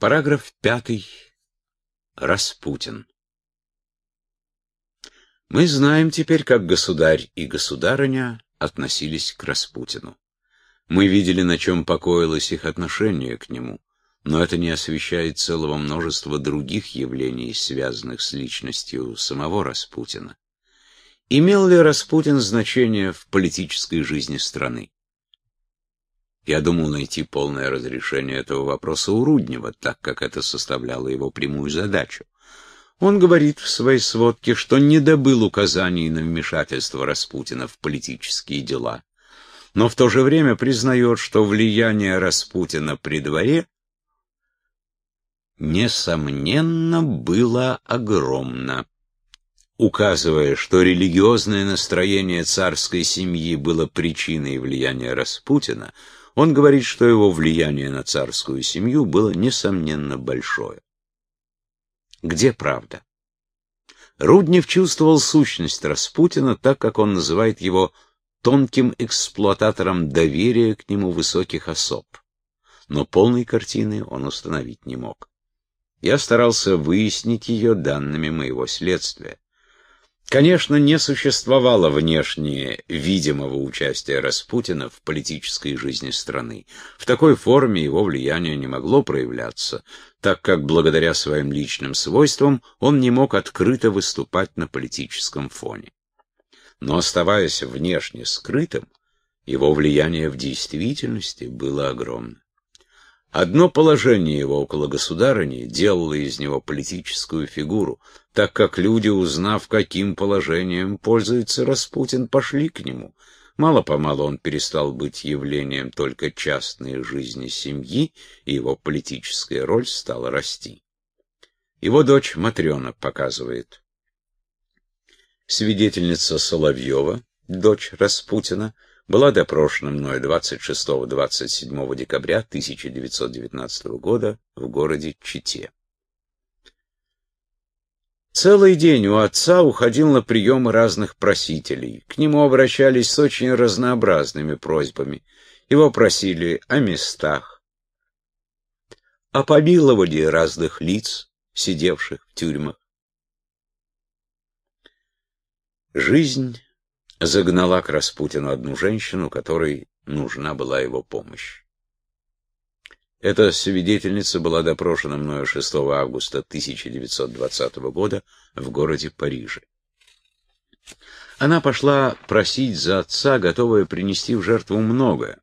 Параграф пятый. Распутин. Мы знаем теперь, как государь и государыня относились к Распутину. Мы видели, на чем покоилось их отношение к нему, но это не освещает целого множества других явлений, связанных с личностью самого Распутина. Имел ли Распутин значение в политической жизни страны? Я думал найти полное разрешение этого вопроса у Руднева, так как это составляло его прямую задачу. Он говорит в своей сводке, что не добыл указаний на вмешательство Распутина в политические дела, но в то же время признает, что влияние Распутина при дворе несомненно было огромно указывая, что религиозное настроение царской семьи было причиной влияния Распутина, он говорит, что его влияние на царскую семью было, несомненно, большое. Где правда? Руднев чувствовал сущность Распутина, так как он называет его тонким эксплуататором доверия к нему высоких особ. Но полной картины он установить не мог. Я старался выяснить ее данными моего следствия. Конечно, не существовало внешне видимого участия Распутина в политической жизни страны. В такой форме его влияние не могло проявляться, так как благодаря своим личным свойствам он не мог открыто выступать на политическом фоне. Но оставаясь внешне скрытым, его влияние в действительности было огромно. Одно положение его около государыни делало из него политическую фигуру, так как люди, узнав, каким положением пользуется Распутин, пошли к нему. Мало-помалу он перестал быть явлением только частной жизни семьи, и его политическая роль стала расти. Его дочь Матрена показывает. Свидетельница Соловьева, дочь Распутина, была допрошена мной 26-27 декабря 1919 года в городе Чите. Целый день у отца уходил на приемы разных просителей. К нему обращались с очень разнообразными просьбами. Его просили о местах, о помиловании разных лиц, сидевших в тюрьмах. Жизнь загнала к Распутину одну женщину, которой нужна была его помощь. Эта свидетельница была допрошена мною 6 августа 1920 года в городе Париже. Она пошла просить за отца, готовая принести в жертву многое.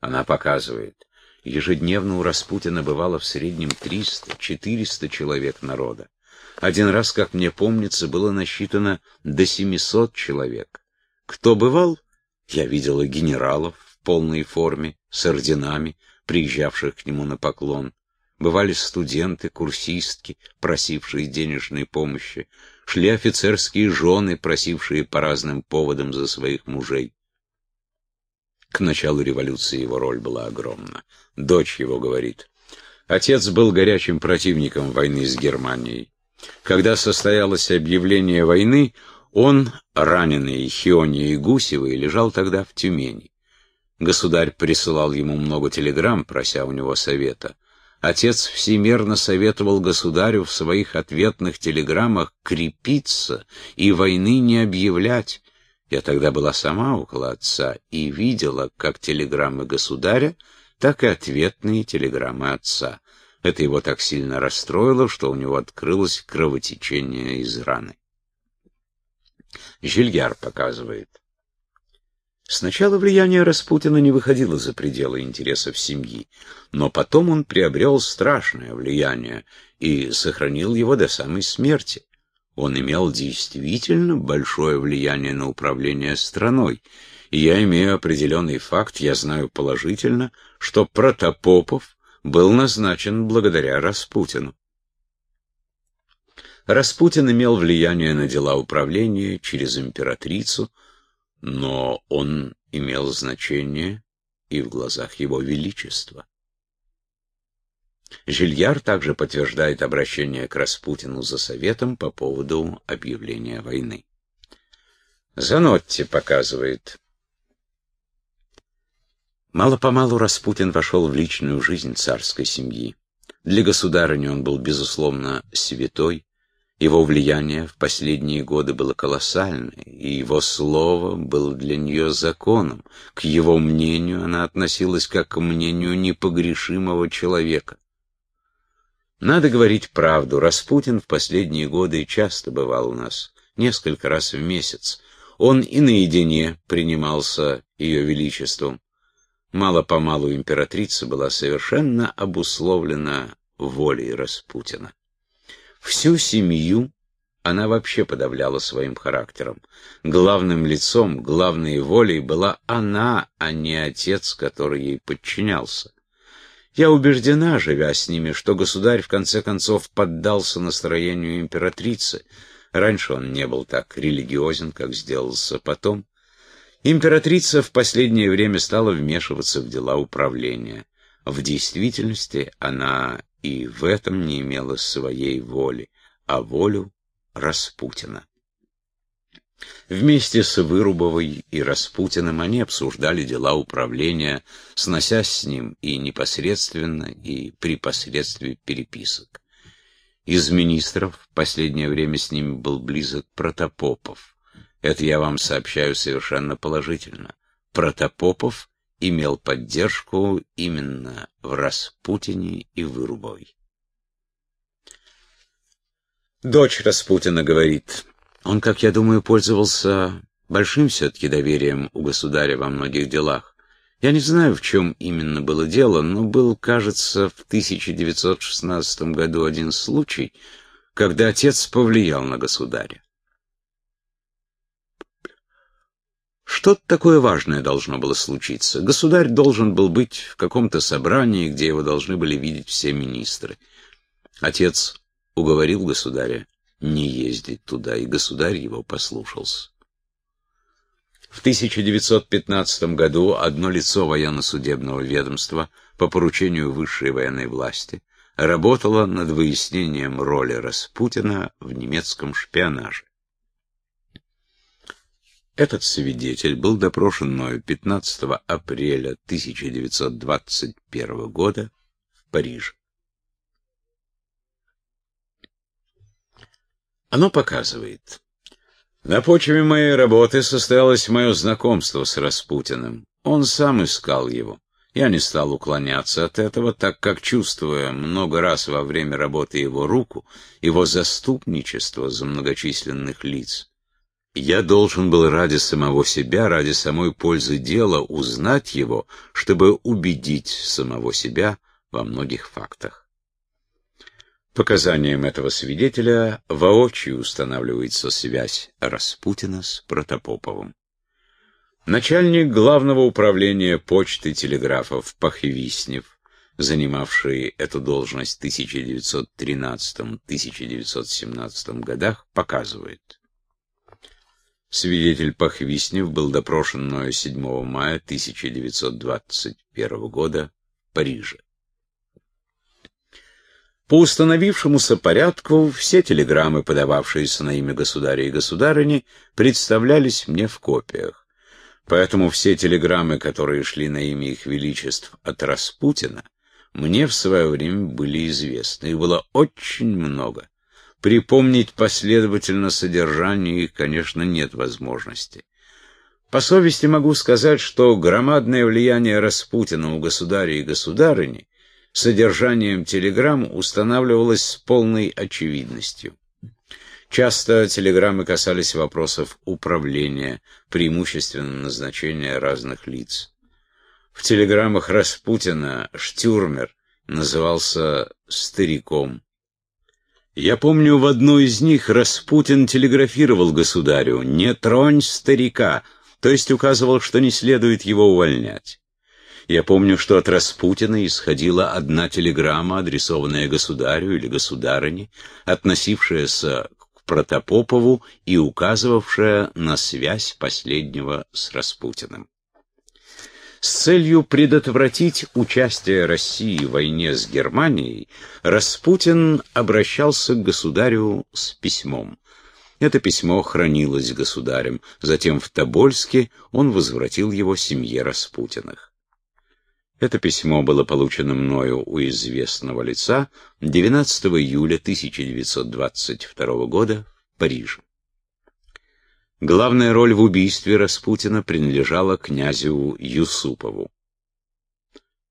Она показывает, ежедневно у Распутина бывало в среднем 300-400 человек народа. Один раз, как мне помнится, было насчитано до 700 человек. Кто бывал? Я видела генералов в полной форме, с орденами, приезжавших к нему на поклон. Бывали студенты, курсистки, просившие денежной помощи. Шли офицерские жены, просившие по разным поводам за своих мужей. К началу революции его роль была огромна. Дочь его говорит. Отец был горячим противником войны с Германией. Когда состоялось объявление войны, он, раненый Хионией Гусевой, лежал тогда в Тюмени. Государь присылал ему много телеграмм, прося у него совета. Отец всемерно советовал государю в своих ответных телеграммах крепиться и войны не объявлять. Я тогда была сама около отца и видела как телеграммы государя, так и ответные телеграммы отца. Это его так сильно расстроило, что у него открылось кровотечение из раны. Жильяр показывает. Сначала влияние Распутина не выходило за пределы интересов семьи, но потом он приобрел страшное влияние и сохранил его до самой смерти. Он имел действительно большое влияние на управление страной, и я имею определенный факт, я знаю положительно, что Протопопов был назначен благодаря Распутину. Распутин имел влияние на дела управления через императрицу, но он имел значение и в глазах его величества. Жильяр также подтверждает обращение к Распутину за советом по поводу объявления войны. Занотти показывает. Мало-помалу Распутин вошел в личную жизнь царской семьи. Для государыни он был, безусловно, святой. Его влияние в последние годы было колоссальное, и его слово было для нее законом. К его мнению она относилась как к мнению непогрешимого человека. Надо говорить правду. Распутин в последние годы часто бывал у нас, несколько раз в месяц. Он и наедине принимался ее величеством. Мало-помалу императрица была совершенно обусловлена волей Распутина. Всю семью она вообще подавляла своим характером. Главным лицом, главной волей была она, а не отец, который ей подчинялся. Я убеждена, живя с ними, что государь в конце концов поддался настроению императрицы. Раньше он не был так религиозен, как сделался потом. Императрица в последнее время стала вмешиваться в дела управления. В действительности она и в этом не имела своей воли, а волю Распутина. Вместе с Вырубовой и Распутиным они обсуждали дела управления, сносясь с ним и непосредственно, и при посредстве переписок. Из министров в последнее время с ними был близок Протопопов. Это я вам сообщаю совершенно положительно. Протопопов имел поддержку именно в Распутине и Вырубовой. Дочь Распутина говорит, он, как я думаю, пользовался большим все-таки доверием у государя во многих делах. Я не знаю, в чем именно было дело, но был, кажется, в 1916 году один случай, когда отец повлиял на государя. Что-то такое важное должно было случиться. Государь должен был быть в каком-то собрании, где его должны были видеть все министры. Отец уговорил государя не ездить туда, и государь его послушался. В 1915 году одно лицо военно-судебного ведомства по поручению высшей военной власти работало над выяснением роли Распутина в немецком шпионаже. Этот свидетель был допрошен мною 15 апреля 1921 года в Париже. Оно показывает. На почве моей работы состоялось мое знакомство с Распутиным. Он сам искал его. Я не стал уклоняться от этого, так как, чувствуя много раз во время работы его руку, его заступничество за многочисленных лиц, я должен был ради самого себя, ради самой пользы дела узнать его, чтобы убедить самого себя во многих фактах. Показанием этого свидетеля воочию устанавливается связь Распутина с Протопоповым. Начальник главного управления почты телеграфов Пахвиснев, занимавший эту должность в 1913-1917 годах, показывает. Свидетель Пахвиснев был допрошен мною 7 мая 1921 года в Париже. По установившемуся порядку все телеграммы, подававшиеся на имя государя и государыни, представлялись мне в копиях. Поэтому все телеграммы, которые шли на имя их величеств от Распутина, мне в свое время были известны. Их было очень много. Припомнить последовательно содержание их, конечно, нет возможности. По совести могу сказать, что громадное влияние Распутина у государя и государыни содержанием телеграмм устанавливалось с полной очевидностью. Часто телеграммы касались вопросов управления, преимущественно назначения разных лиц. В телеграммах Распутина Штюрмер назывался «стариком». Я помню, в одной из них Распутин телеграфировал государю «Не тронь старика», то есть указывал, что не следует его увольнять. Я помню, что от Распутина исходила одна телеграмма, адресованная государю или государыне, относившаяся к Протопопову и указывавшая на связь последнего с Распутиным. С целью предотвратить участие России в войне с Германией, Распутин обращался к государю с письмом. Это письмо хранилось государем, затем в Тобольске он возвратил его семье Распутиных. Это письмо было получено мною у известного лица 19 июля 1922 года в Париже. Главная роль в убийстве Распутина принадлежала князю Юсупову.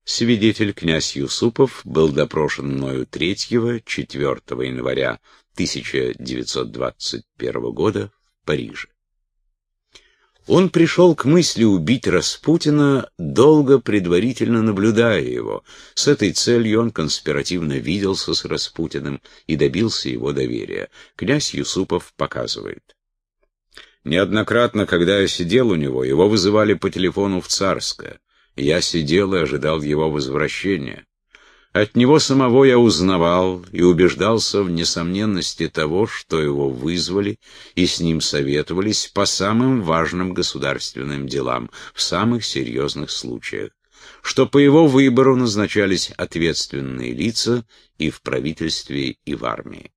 Свидетель князь Юсупов был допрошен мною 3-4 января 1921 года в Париже. Он пришел к мысли убить Распутина, долго предварительно наблюдая его. С этой целью он конспиративно виделся с Распутиным и добился его доверия. Князь Юсупов показывает. Неоднократно, когда я сидел у него, его вызывали по телефону в Царское. Я сидел и ожидал его возвращения. От него самого я узнавал и убеждался в несомненности того, что его вызвали и с ним советовались по самым важным государственным делам, в самых серьезных случаях, что по его выбору назначались ответственные лица и в правительстве, и в армии.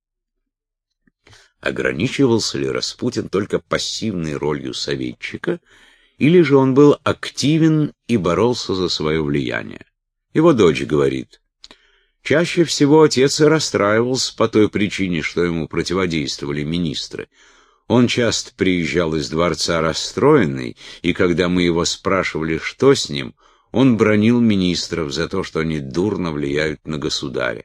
Ограничивался ли Распутин только пассивной ролью советчика, или же он был активен и боролся за свое влияние? Его дочь говорит, чаще всего отец и расстраивался по той причине, что ему противодействовали министры. Он часто приезжал из дворца расстроенный, и когда мы его спрашивали, что с ним, он бронил министров за то, что они дурно влияют на государя.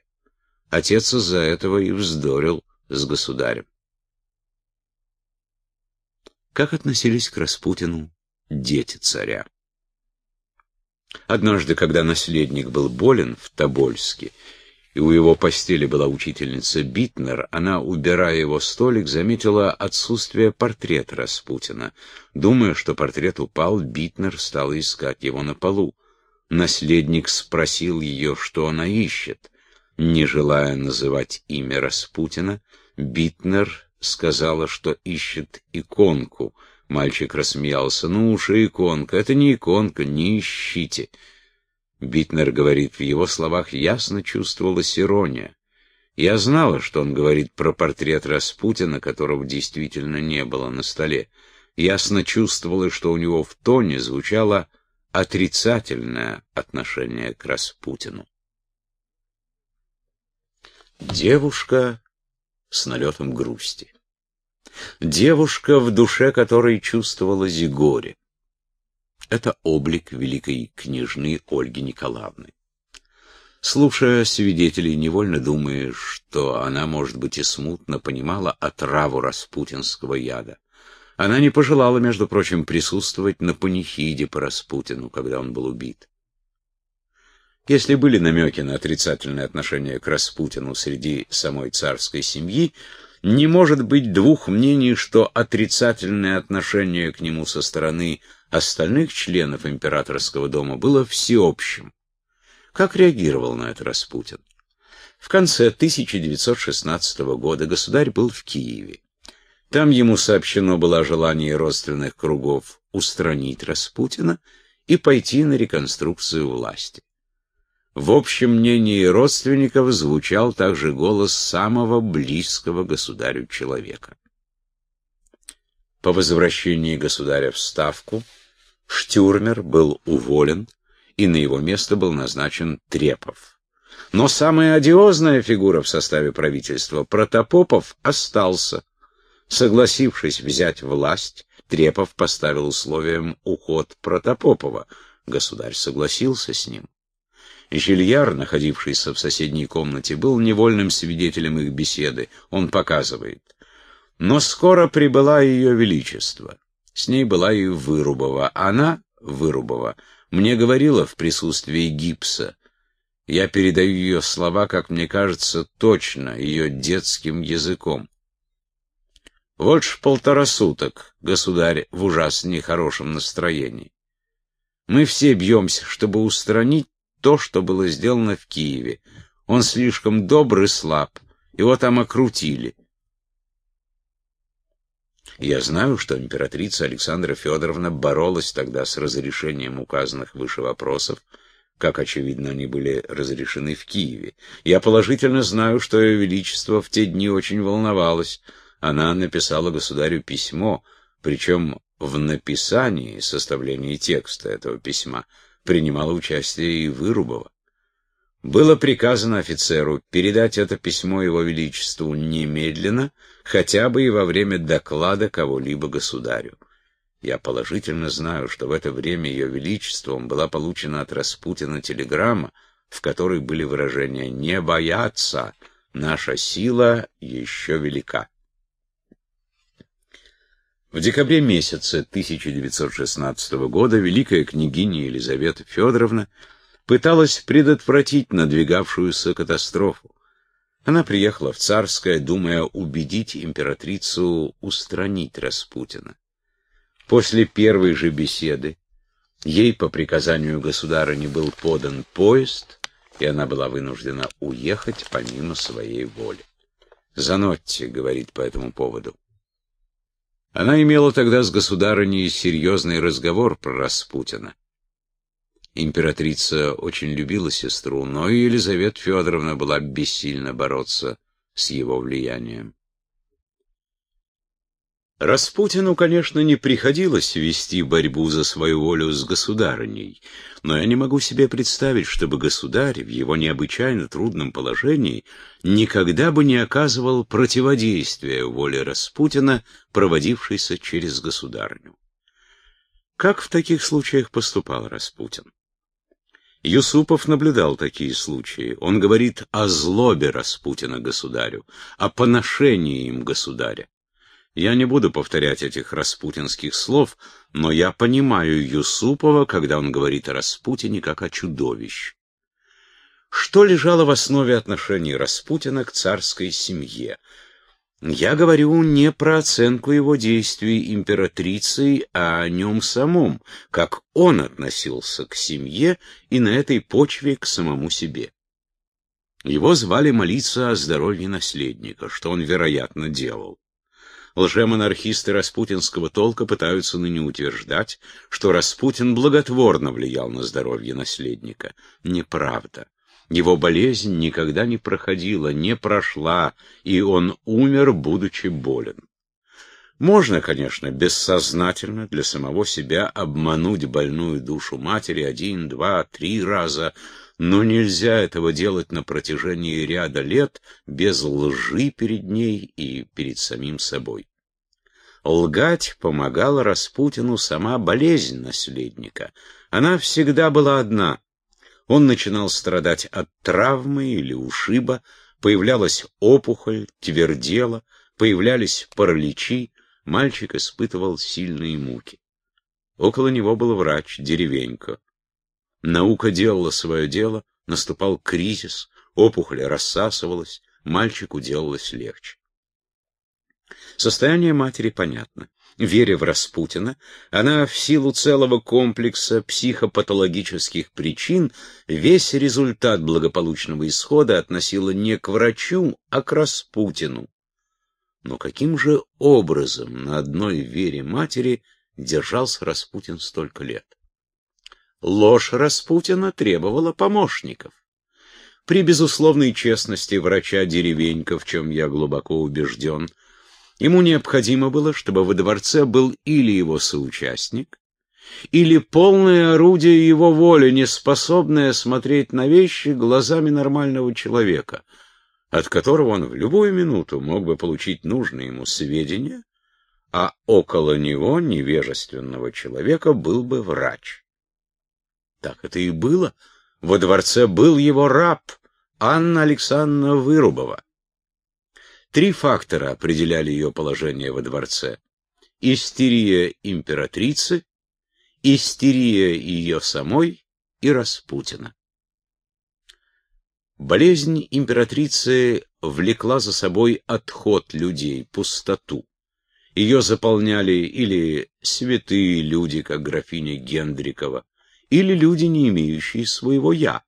Отец из-за этого и вздорил с государем. Как относились к Распутину дети царя? Однажды, когда наследник был болен в Тобольске, и у его постели была учительница Битнер, она, убирая его столик, заметила отсутствие портрета Распутина. Думая, что портрет упал, Битнер стала искать его на полу. Наследник спросил ее, что она ищет. Не желая называть имя Распутина, Битнер сказала, что ищет иконку. Мальчик рассмеялся. «Ну уж и иконка. Это не иконка, не ищите». Битнер говорит, в его словах ясно чувствовалась ирония. Я знала, что он говорит про портрет Распутина, которого действительно не было на столе. Ясно чувствовала, что у него в тоне звучало отрицательное отношение к Распутину. Девушка с налетом грусти. Девушка, в душе которой чувствовалось горе. Это облик великой княжны Ольги Николаевны. Слушая свидетелей, невольно думаешь, что она, может быть, и смутно понимала отраву распутинского яда. Она не пожелала, между прочим, присутствовать на панихиде по Распутину, когда он был убит. Если были намеки на отрицательное отношение к Распутину среди самой царской семьи, не может быть двух мнений, что отрицательное отношение к нему со стороны остальных членов императорского дома было всеобщим. Как реагировал на это Распутин? В конце 1916 года государь был в Киеве. Там ему сообщено было о желании родственных кругов устранить Распутина и пойти на реконструкцию власти. В общем мнении родственников звучал также голос самого близкого государю человека. По возвращении государя в Ставку Штюрмер был уволен, и на его место был назначен Трепов. Но самая одиозная фигура в составе правительства, Протопопов, остался. Согласившись взять власть, Трепов поставил условием уход Протопопова. Государь согласился с ним. Жильяр, находившийся в соседней комнате, был невольным свидетелем их беседы. Он показывает. Но скоро прибыла ее величество. С ней была и Вырубова. Она, Вырубова, мне говорила в присутствии гипса. Я передаю ее слова, как мне кажется, точно, ее детским языком. Вот ж полтора суток, государь, в ужасно нехорошем настроении. Мы все бьемся, чтобы устранить то, что было сделано в Киеве. Он слишком добр и слаб. Его там окрутили. Я знаю, что императрица Александра Федоровна боролась тогда с разрешением указанных выше вопросов, как, очевидно, они были разрешены в Киеве. Я положительно знаю, что Ее Величество в те дни очень волновалось. Она написала государю письмо, причем в написании, составлении текста этого письма, принимала участие и Вырубова. Было приказано офицеру передать это письмо его величеству немедленно, хотя бы и во время доклада кого-либо государю. Я положительно знаю, что в это время ее величеством была получена от Распутина телеграмма, в которой были выражения «не бояться, наша сила еще велика». В декабре месяце 1916 года великая княгиня Елизавета Федоровна пыталась предотвратить надвигавшуюся катастрофу. Она приехала в Царское, думая убедить императрицу устранить Распутина. После первой же беседы ей по приказанию государыни был подан поезд, и она была вынуждена уехать помимо своей воли. Занотти говорит по этому поводу. Она имела тогда с государыней серьезный разговор про Распутина. Императрица очень любила сестру, но и Елизавета Федоровна была бессильна бороться с его влиянием. Распутину, конечно, не приходилось вести борьбу за свою волю с государыней, но я не могу себе представить, чтобы государь в его необычайно трудном положении никогда бы не оказывал противодействия воле Распутина, проводившейся через государню. Как в таких случаях поступал Распутин? Юсупов наблюдал такие случаи. Он говорит о злобе Распутина государю, о поношении им государя. Я не буду повторять этих распутинских слов, но я понимаю Юсупова, когда он говорит о Распутине как о чудовище. Что лежало в основе отношений Распутина к царской семье? Я говорю не про оценку его действий императрицей, а о нем самом, как он относился к семье и на этой почве к самому себе. Его звали молиться о здоровье наследника, что он, вероятно, делал. Лжемонархисты распутинского толка пытаются ныне утверждать, что Распутин благотворно влиял на здоровье наследника. Неправда. Его болезнь никогда не проходила, не прошла, и он умер, будучи болен. Можно, конечно, бессознательно для самого себя обмануть больную душу матери один, два, три раза, но нельзя этого делать на протяжении ряда лет без лжи перед ней и перед самим собой. Лгать помогала Распутину сама болезнь наследника. Она всегда была одна. Он начинал страдать от травмы или ушиба, появлялась опухоль, твердело, появлялись параличи, мальчик испытывал сильные муки. Около него был врач, деревенька. Наука делала свое дело, наступал кризис, опухоль рассасывалась, мальчику делалось легче. Состояние матери понятно. Веря в Распутина, она в силу целого комплекса психопатологических причин весь результат благополучного исхода относила не к врачу, а к Распутину. Но каким же образом на одной вере матери держался Распутин столько лет? Ложь Распутина требовала помощников. При безусловной честности врача деревенька, в чем я глубоко убежден, ему необходимо было, чтобы во дворце был или его соучастник, или полное орудие его воли, не способное смотреть на вещи глазами нормального человека, от которого он в любую минуту мог бы получить нужные ему сведения, а около него, невежественного человека, был бы врач. Так это и было. Во дворце был его раб, Анна Александровна Вырубова. Три фактора определяли ее положение во дворце. Истерия императрицы, истерия ее самой и Распутина. Болезнь императрицы влекла за собой отход людей, пустоту. Ее заполняли или святые люди, как графиня Гендрикова, или люди, не имеющие своего «я».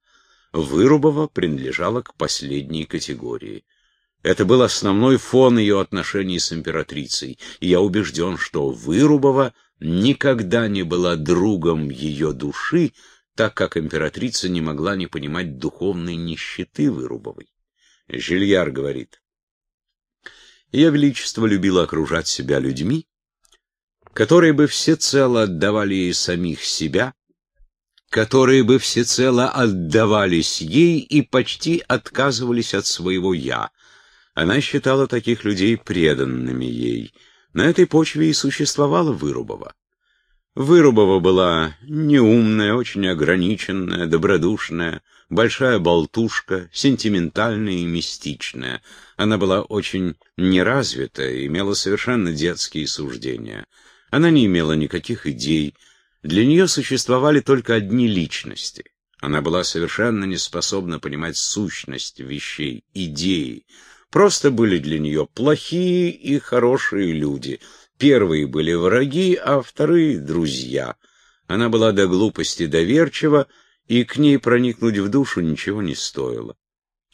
Вырубова принадлежала к последней категории. Это был основной фон ее отношений с императрицей, и я убежден, что Вырубова никогда не была другом ее души, так как императрица не могла не понимать духовной нищеты Вырубовой. Жильяр говорит, «Ее Величество любило окружать себя людьми, которые бы всецело отдавали ей самих себя, которые бы всецело отдавались ей и почти отказывались от своего «я». Она считала таких людей преданными ей. На этой почве и существовала Вырубова. Вырубова была неумная, очень ограниченная, добродушная, большая болтушка, сентиментальная и мистичная. Она была очень неразвитая, имела совершенно детские суждения. Она не имела никаких идей. Для нее существовали только одни личности. Она была совершенно не способна понимать сущность вещей, идеи. Просто были для нее плохие и хорошие люди. Первые были враги, а вторые — друзья. Она была до глупости доверчива, и к ней проникнуть в душу ничего не стоило.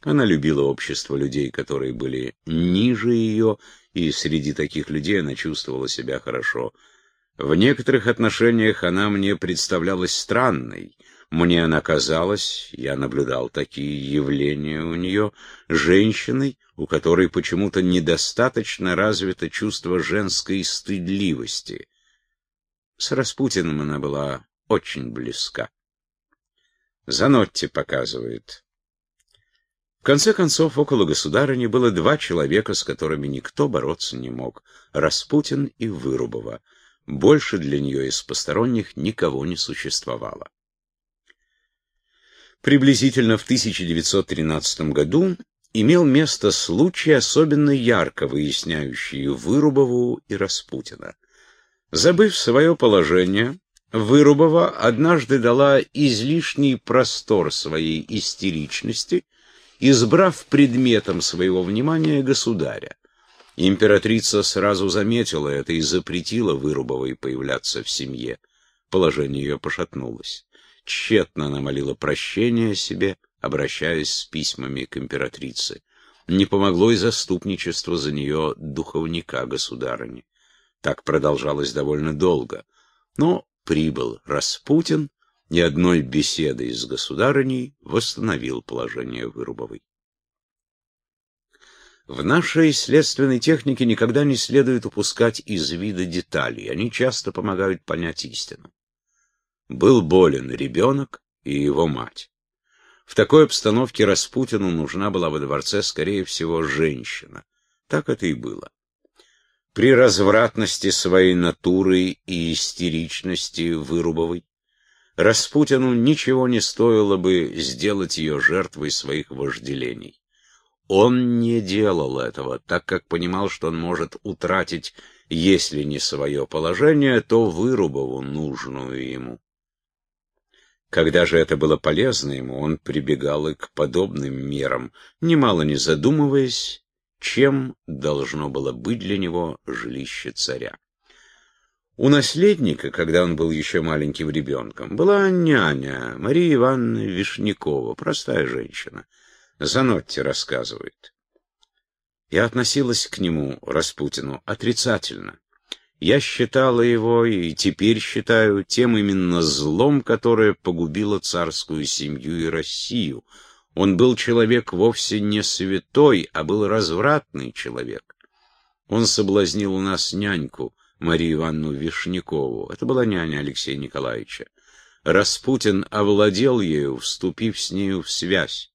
Она любила общество людей, которые были ниже ее, и среди таких людей она чувствовала себя хорошо. В некоторых отношениях она мне представлялась странной. Мне она казалась, я наблюдал такие явления у нее, женщиной, у которой почему-то недостаточно развито чувство женской стыдливости. С Распутиным она была очень близка. Занотти показывает. В конце концов, около государыни было два человека, с которыми никто бороться не мог — Распутин и Вырубова. Больше для нее из посторонних никого не существовало. Приблизительно в 1913 году имел место случай, особенно ярко выясняющий Вырубову и Распутина. Забыв свое положение, Вырубова однажды дала излишний простор своей истеричности, избрав предметом своего внимания государя. Императрица сразу заметила это и запретила Вырубовой появляться в семье. Положение ее пошатнулось. Тщетно она молила прощения себе, обращаясь с письмами к императрице. Не помогло и заступничество за нее духовника государыни. Так продолжалось довольно долго. Но прибыл Распутин, ни одной беседой с государыней восстановил положение Вырубовой. В нашей следственной технике никогда не следует упускать из вида деталей, они часто помогают понять истину. Был болен ребенок и его мать. В такой обстановке Распутину нужна была во дворце, скорее всего, женщина. Так это и было. При развратности своей натуры и истеричности Вырубовой Распутину ничего не стоило бы сделать ее жертвой своих вожделений. Он не делал этого, так как понимал, что он может утратить, если не свое положение, то Вырубову, нужную ему. Когда же это было полезно ему, он прибегал и к подобным мерам, немало не задумываясь, чем должно было быть для него жилище царя. У наследника, когда он был еще маленьким ребенком, была няня Мария Ивановна Вишнякова, простая женщина. Занотти рассказывает. Я относилась к нему, Распутину, отрицательно. Я считала его и теперь считаю тем именно злом, которое погубило царскую семью и Россию — он был человек вовсе не святой, а был развратный человек. Он соблазнил у нас няньку, Марию Ивановну Вишнякову. Это была няня Алексея Николаевича. Распутин овладел ею, вступив с нею в связь.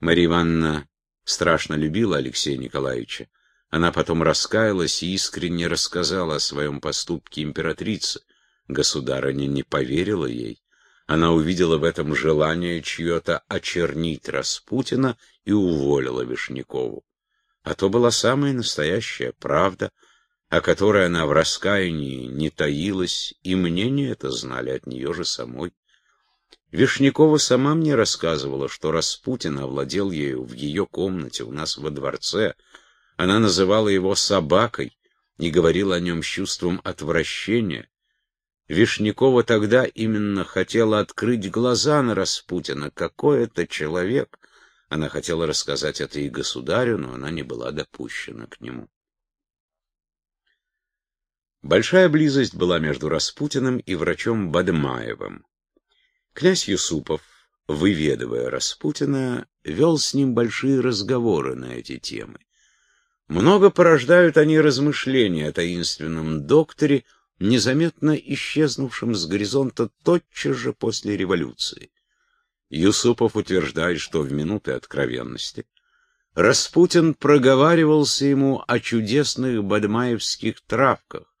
Мария Ивановна страшно любила Алексея Николаевича. Она потом раскаялась и искренне рассказала о своем поступке императрице. Государыня не поверила ей. Она увидела в этом желание чье-то очернить Распутина и уволила Вишнякову. А то была самая настоящая правда, о которой она в раскаянии не таилась, и мнение это знали от нее же самой. Вишнякова сама мне рассказывала, что Распутин овладел ею в ее комнате у нас во дворце. Она называла его собакой и говорила о нем с чувством отвращения. Вишнякова тогда именно хотела открыть глаза на Распутина. Какой это человек! Она хотела рассказать это и государю, но она не была допущена к нему. Большая близость была между Распутиным и врачом Бадмаевым. Князь Юсупов, выведывая Распутина, вел с ним большие разговоры на эти темы. Много порождают они размышления о таинственном докторе, незаметно исчезнувшим с горизонта тотчас же после революции. Юсупов утверждает, что в минуты откровенности Распутин проговаривался ему о чудесных бадмаевских травках,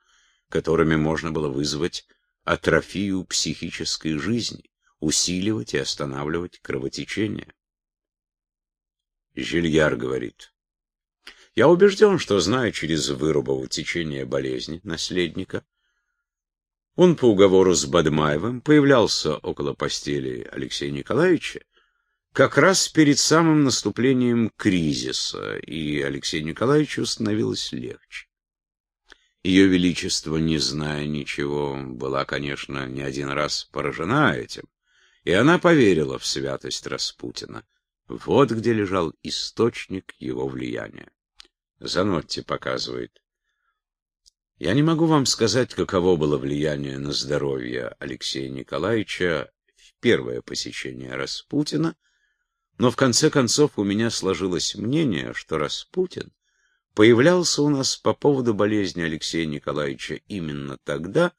которыми можно было вызвать атрофию психической жизни, усиливать и останавливать кровотечение. Жильяр говорит, «Я убежден, что, зная через Вырубову течение болезни наследника, он по уговору с Бадмаевым появлялся около постели Алексея Николаевича как раз перед самым наступлением кризиса, и Алексею Николаевичу становилось легче. Ее Величество, не зная ничего, была, конечно, не один раз поражена этим, и она поверила в святость Распутина. Вот где лежал источник его влияния. Занотти показывает. Я не могу вам сказать, каково было влияние на здоровье Алексея Николаевича в первое посещение Распутина, но в конце концов у меня сложилось мнение, что Распутин появлялся у нас по поводу болезни Алексея Николаевича именно тогда,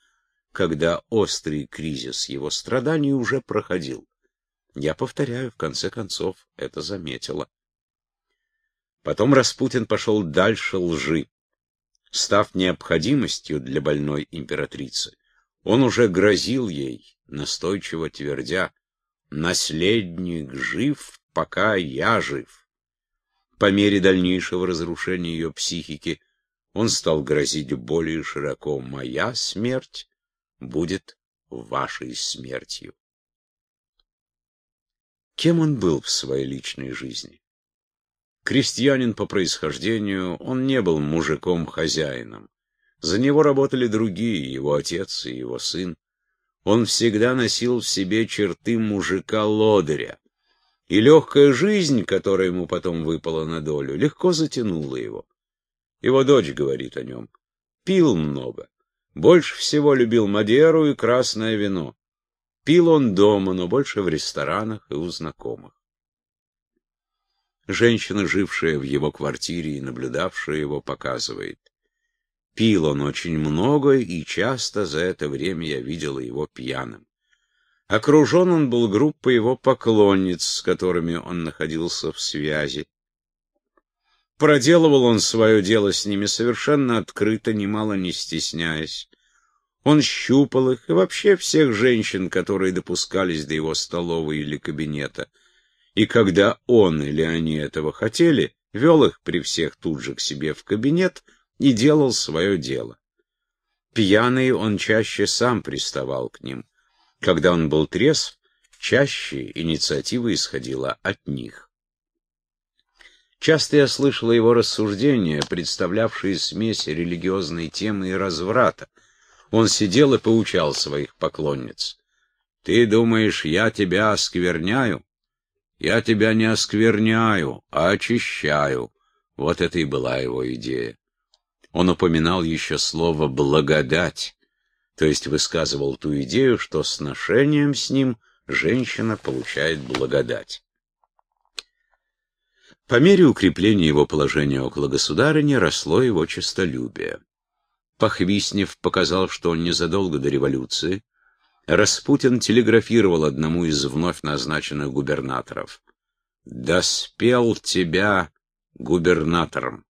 когда острый кризис его страданий уже проходил. Я повторяю, в конце концов, это заметила. Потом Распутин пошел дальше лжи став необходимостью для больной императрицы. Он уже грозил ей, настойчиво твердя, «Наследник жив, пока я жив». По мере дальнейшего разрушения ее психики он стал грозить более широко «Моя смерть будет вашей смертью». Кем он был в своей личной жизни? Крестьянин по происхождению, он не был мужиком-хозяином. За него работали другие, его отец и его сын. Он всегда носил в себе черты мужика-лодыря. И легкая жизнь, которая ему потом выпала на долю, легко затянула его. Его дочь говорит о нем. Пил много. Больше всего любил Мадеру и красное вино. Пил он дома, но больше в ресторанах и у знакомых. Женщина, жившая в его квартире и наблюдавшая его, показывает. Пил он очень много, и часто за это время я видела его пьяным. Окружен он был группой его поклонниц, с которыми он находился в связи. Проделывал он свое дело с ними совершенно открыто, немало не стесняясь. Он щупал их и вообще всех женщин, которые допускались до его столовой или кабинета — и когда он или они этого хотели, вел их при всех тут же к себе в кабинет и делал свое дело. Пьяный он чаще сам приставал к ним. Когда он был трезв, чаще инициатива исходила от них. Часто я слышала его рассуждения, представлявшие смесь религиозной темы и разврата. Он сидел и поучал своих поклонниц. «Ты думаешь, я тебя оскверняю? Я тебя не оскверняю, а очищаю. Вот это и была его идея. Он упоминал еще слово «благодать», то есть высказывал ту идею, что сношением с ним женщина получает благодать. По мере укрепления его положения около государыни росло его честолюбие. Похвистнев показал, что он незадолго до революции Распутин телеграфировал одному из вновь назначенных губернаторов. «Доспел тебя губернатором».